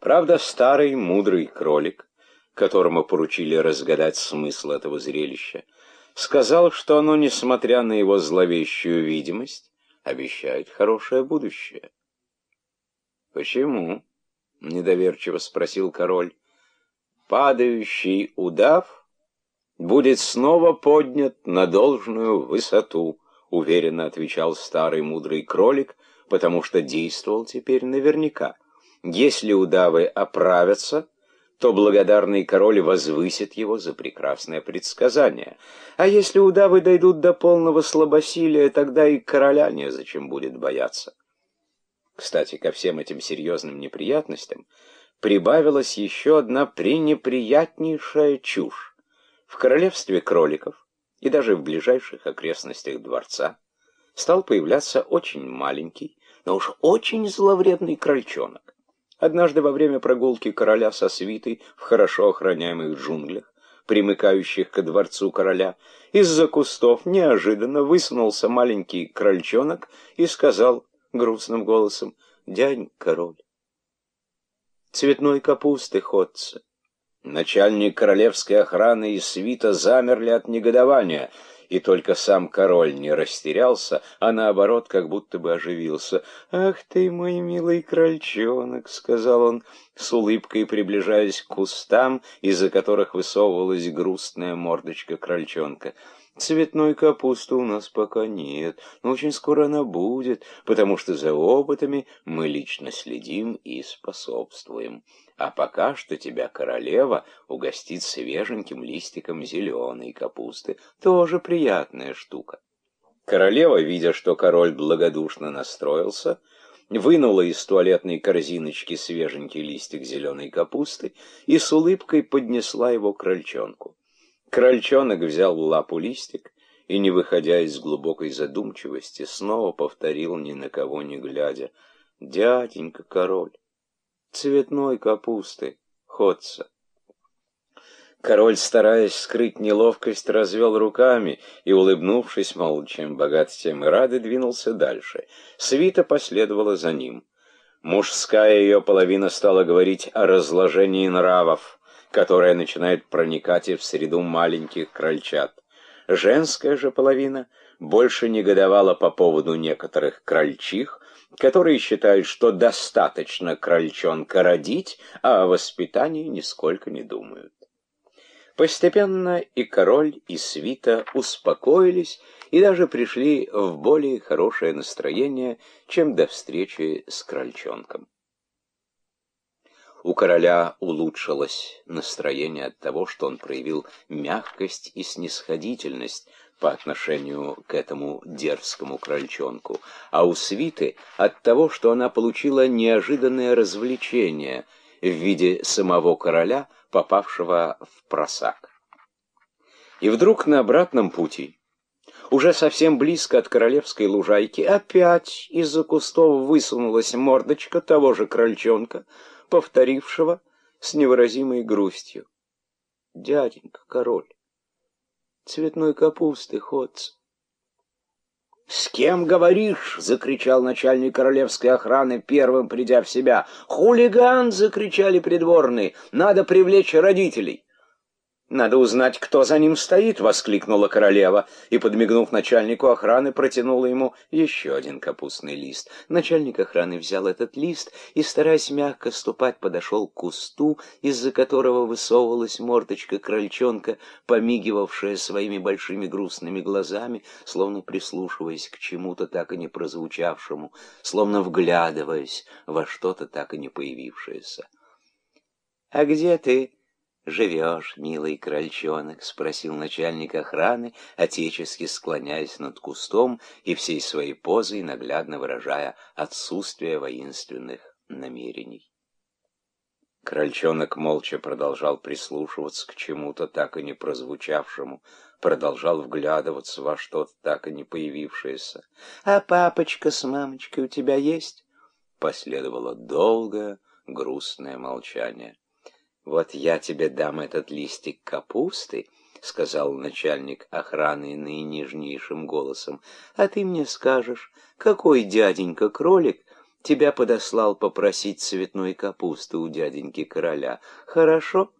Правда, старый мудрый кролик, которому поручили разгадать смысл этого зрелища, сказал, что оно, несмотря на его зловещую видимость, обещает хорошее будущее. «Почему?» — недоверчиво спросил король. «Падающий удав будет снова поднят на должную высоту», — уверенно отвечал старый мудрый кролик, потому что действовал теперь наверняка. «Если удавы оправятся...» то благодарный король возвысит его за прекрасное предсказание. А если удавы дойдут до полного слабосилия, тогда и короля незачем будет бояться. Кстати, ко всем этим серьезным неприятностям прибавилась еще одна пренеприятнейшая чушь. В королевстве кроликов и даже в ближайших окрестностях дворца стал появляться очень маленький, но уж очень зловредный крольчонок. Однажды во время прогулки короля со свитой в хорошо охраняемых джунглях, примыкающих ко дворцу короля, из-за кустов неожиданно высунулся маленький крольчонок и сказал грустным голосом, «Дядь король, цветной капусты ходца». Начальник королевской охраны и свита замерли от негодования — и только сам король не растерялся, а наоборот, как будто бы оживился. «Ах ты, мой милый крольчонок!» — сказал он, с улыбкой приближаясь к кустам, из-за которых высовывалась грустная мордочка крольчонка. Цветной капусты у нас пока нет, но очень скоро она будет, потому что за опытами мы лично следим и способствуем. А пока что тебя королева угостит свеженьким листиком зеленой капусты. Тоже приятная штука. Королева, видя, что король благодушно настроился, вынула из туалетной корзиночки свеженький листик зеленой капусты и с улыбкой поднесла его к крольчонку. Крольчонок взял лапу листик и, не выходя из глубокой задумчивости, снова повторил, ни на кого не глядя, «Дяденька король, цветной капусты, ходца. Король, стараясь скрыть неловкость, развел руками и, улыбнувшись, мол, чем богат, тем и рады, двинулся дальше. Свита последовала за ним. Мужская ее половина стала говорить о разложении нравов, которое начинает проникать и в среду маленьких крольчат. Женская же половина больше негодовала по поводу некоторых крольчих, которые считают, что достаточно крольчонка родить, а о воспитании нисколько не думают. Постепенно и король, и свита успокоились и даже пришли в более хорошее настроение, чем до встречи с крольчонком. У короля улучшилось настроение от того, что он проявил мягкость и снисходительность по отношению к этому дерзкому крольчонку, а у свиты от того, что она получила неожиданное развлечение в виде самого короля, попавшего в просак. И вдруг на обратном пути, уже совсем близко от королевской лужайки, опять из-за кустов высунулась мордочка того же крольчонка, повторившего с невыразимой грустью. «Дяденька, король, цветной капусты, ходц. «С кем говоришь?» — закричал начальник королевской охраны, первым придя в себя. «Хулиган!» — закричали придворные. «Надо привлечь родителей!» «Надо узнать, кто за ним стоит!» — воскликнула королева, и, подмигнув начальнику охраны, протянула ему еще один капустный лист. Начальник охраны взял этот лист и, стараясь мягко ступать, подошел к кусту, из-за которого высовывалась мордочка крольчонка, помигивавшая своими большими грустными глазами, словно прислушиваясь к чему-то так и не прозвучавшему, словно вглядываясь во что-то так и не появившееся. «А где ты?» Живешь, милый крольчонок?» — спросил начальник охраны, отечески склоняясь над кустом и всей своей позой наглядно выражая отсутствие воинственных намерений. Крольчонок молча продолжал прислушиваться к чему-то так и не прозвучавшему, продолжал вглядываться во что-то так и не появившееся. «А папочка с мамочкой у тебя есть?» Последовало долгое, грустное молчание. «Вот я тебе дам этот листик капусты», — сказал начальник охраны наинежнейшим голосом, «а ты мне скажешь, какой дяденька-кролик Тебя подослал попросить цветной капусты у дяденьки короля. Хорошо?